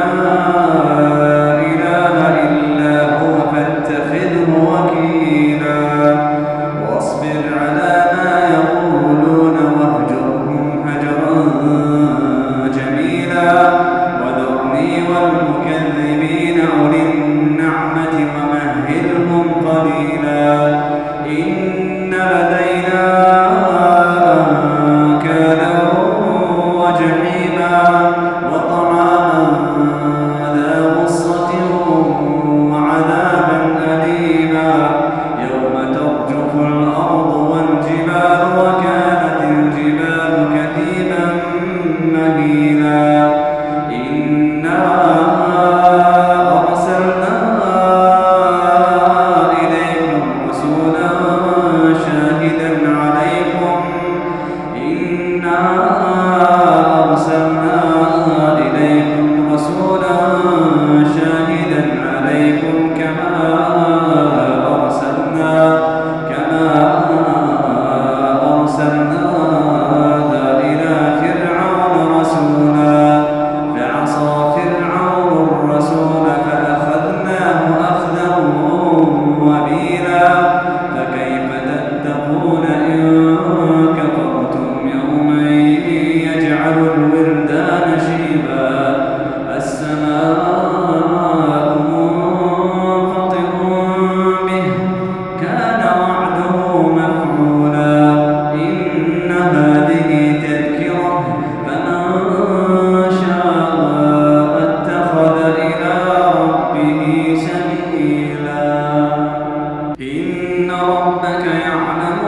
السماء إِنَّا ربك يعلم.